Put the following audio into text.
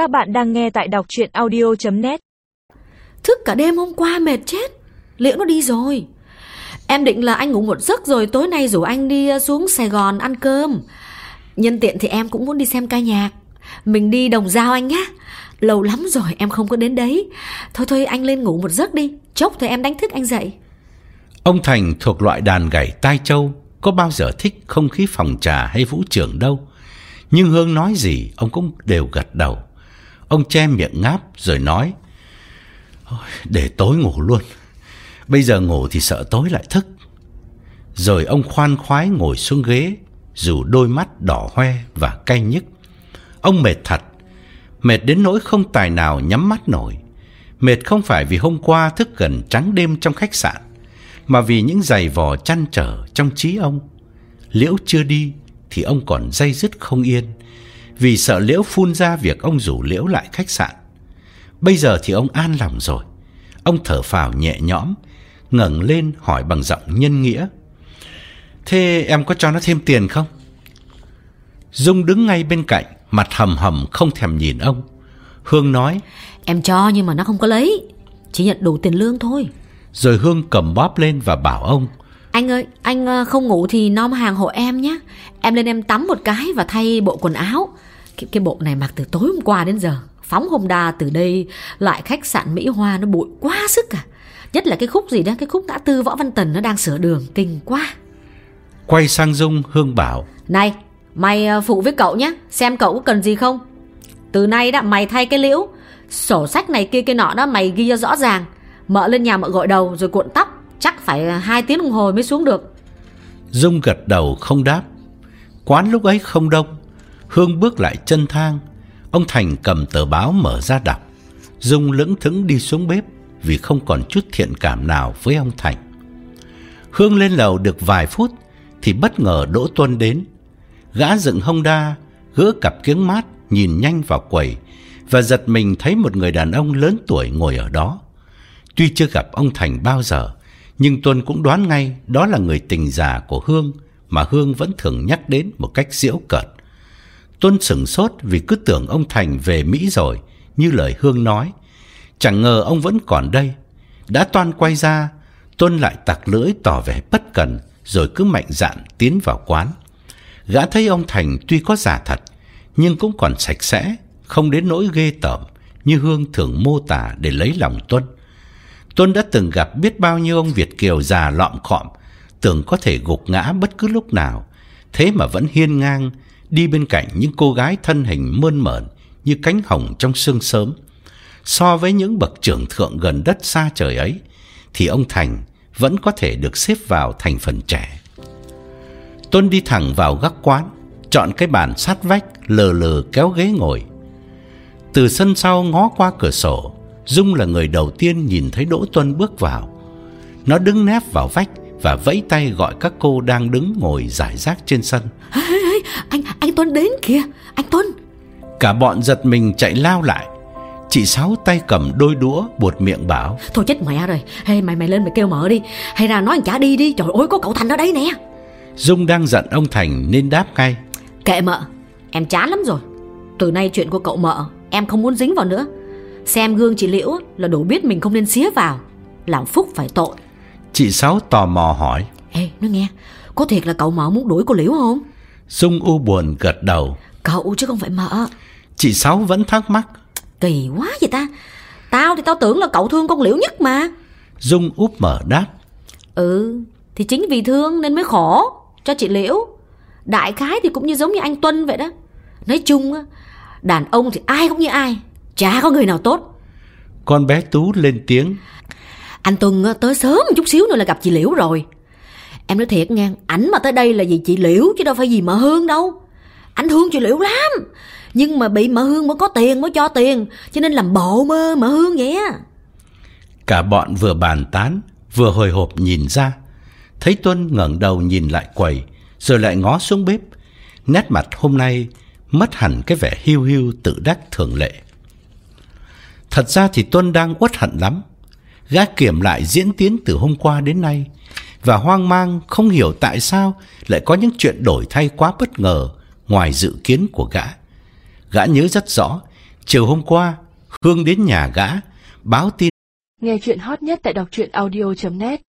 Các bạn đang nghe tại đọc chuyện audio.net Thức cả đêm hôm qua mệt chết. Liễu nó đi rồi? Em định là anh ngủ một giấc rồi tối nay rủ anh đi ờ, xuống Sài Gòn ăn cơm. Nhân tiện thì em cũng muốn đi xem ca nhạc. Mình đi đồng giao anh nhé Lâu lắm rồi em không có đến đấy. Thôi thôi anh lên ngủ một giấc đi. Chốc thì em đánh thức anh dậy. Ông Thành thuộc loại đàn gảy tai châu, có bao giờ thích không khí phòng trà hay vũ trường đâu. Nhưng Hương nói gì, ông cũng đều gật đầu. Ông che miệng ngáp rồi nói, để tối ngủ luôn. Bây giờ ngủ thì sợ tối lại thức. Rồi ông khoan khoái ngồi xuống ghế, dù đôi mắt đỏ hoe và cay nhức. Ông mệt thật, mệt đến nỗi không tài nào nhắm mắt nổi. Mệt không phải vì hôm qua thức gần trắng đêm trong khách sạn, mà vì những giày vò chăn trở trong trí ông. Liễu chưa đi thì ông còn dây dứt không yên, vì sợ Liễu phun ra việc ông rủ Liễu lại khách sạn. Bây giờ thì ông an lòng rồi. Ông thở phào nhẹ nhõm, ngẩng lên hỏi bằng giọng nhân nghĩa. Thế em có cho nó thêm tiền không? Dung đứng ngay bên cạnh, mặt hầm hầm không thèm nhìn ông. Hương nói, Em cho nhưng mà nó không có lấy Chỉ nhận đủ tiền lương thôi rồi Hương cầm bóp lên và bảo ông. Anh ơi, anh ờ, không ngủ thì nom hàng hộ em nhé. Em lên em tắm một cái và thay bộ quần áo. Cái, cái bộ này mặc từ tối hôm qua đến giờ. Phóng Honda từ đây lại khách sạn Mỹ Hoa nó bụi quá sức à. Nhất là cái khúc gì đó, cái khúc ngã tư Võ Văn Tần nó đang sửa đường, kinh quá. Quay sang Dung, Hương bảo. Này, mày ờ, phụ với cậu nhé, xem cậu có cần gì không. Từ nay đã mày thay cái liễu, sổ sách này kia kia nọ đó mày ghi cho rõ ràng. Mợ lên nhà mợ gội đầu rồi cuộn tóc Chắc phải hai tiếng đồng hồ mới xuống được. Dung gật đầu không đáp. Quán lúc ấy không đông. Hương bước lại chân thang. Ông Thành cầm tờ báo mở ra đọc. Dung lững thững đi xuống bếp Vì không còn chút thiện cảm nào với ông Thành. Hương lên lầu được vài phút Thì bất ngờ Đỗ Tuân đến. Gã dựng Honda Gỡ cặp kiếng mát Nhìn nhanh vào quầy Và giật mình thấy một người đàn ông lớn tuổi ngồi ở đó. Tuy chưa gặp ông Thành bao giờ, nhưng Tuân cũng đoán ngay đó là người tình già của Hương mà Hương vẫn thường nhắc đến một cách giễu cợt. Tuân sửng sốt vì cứ tưởng ông Thành về Mỹ rồi, như lời Hương nói. Chẳng ngờ ông vẫn còn đây. Đã toan quay ra, Tuân lại tặc lưỡi tỏ vẻ bất cần, rồi cứ mạnh dạn tiến vào quán. Gã thấy ông Thành tuy có giả thật, nhưng cũng còn sạch sẽ, không đến nỗi ghê tởm như Hương thường mô tả để lấy lòng Tuân. Tôn đã từng gặp biết bao nhiêu ông Việt kiều già lọm khọm, tưởng có thể gục ngã bất cứ lúc nào, thế mà vẫn hiên ngang đi bên cạnh những cô gái thân hình mơn mởn như cánh hồng trong sương sớm. So với những bậc trưởng thượng gần đất xa trời ấy, thì ông Thành vẫn có thể được xếp vào thành phần trẻ. Tôn đi thẳng vào góc quán, chọn cái bàn sát vách, lờ lờ kéo ghế ngồi. Từ sân sau ngó qua cửa sổ, Dung là người đầu tiên nhìn thấy Đỗ Tuân bước vào. Nó đứng nép vào vách và vẫy tay gọi các cô đang đứng ngồi giải rác trên sân. Ê, ê, anh anh Tuân đến kìa, anh Tuân. Cả bọn giật mình chạy lao lại. Chị Sáu tay cầm đôi đũa buột miệng bảo. Thôi chết mẹ rồi, hey, mày mày lên mày kêu mợ đi, hay là nói anh chả đi đi, trời ơi có cậu Thành ở đây nè. Dung đang giận ông Thành nên đáp ngay. Kệ mợ, em chán lắm rồi. Từ nay chuyện của cậu mợ, em không muốn dính vào nữa. Xem gương chị Liễu là đủ biết mình không nên xía vào. Làm phúc phải tội. Chị Sáu tò mò hỏi. Ê, nói nghe Có thiệt là cậu mợ muốn đuổi cô Liễu không? Dung u buồn gật đầu. Cậu chứ không phải mợ Chị Sáu vẫn thắc mắc. Kỳ quá vậy ta. Tao thì tao tưởng là cậu thương con Liễu nhất mà. Dung úp mở đáp. Ừ Thì chính vì thương nên mới khổ Cho chị Liễu. Đại khái thì cũng như giống như anh Tuân vậy đó. Nói chung Đàn ông thì ai cũng như ai Chả có người nào tốt. Con bé Tú lên tiếng. Anh Tuân tới sớm chút xíu nữa là gặp chị Liễu rồi. Em nói thiệt nha Ảnh mà tới đây là vì chị Liễu Chứ đâu phải vì mợ Hương đâu. Ảnh thương chị Liễu lắm. Nhưng mà bị mợ Hương mới có tiền mới cho tiền Cho nên làm bộ mơ mợ Hương vậy á. Cả bọn vừa bàn tán Vừa hồi hộp nhìn ra. Thấy Tuân ngẩng đầu nhìn lại quầy Rồi lại ngó xuống bếp. Nét mặt hôm nay Mất hẳn cái vẻ hiu hiu tự đắc thường lệ Thật ra thì Tuân đang uất hận lắm. Gã kiểm lại diễn tiến từ hôm qua đến nay và hoang mang không hiểu tại sao lại có những chuyện đổi thay quá bất ngờ ngoài dự kiến của gã. Gã nhớ rất rõ, Chiều hôm qua, Hương đến nhà gã, báo tin Nghe chuyện hot nhất tại đọc truyện audio.net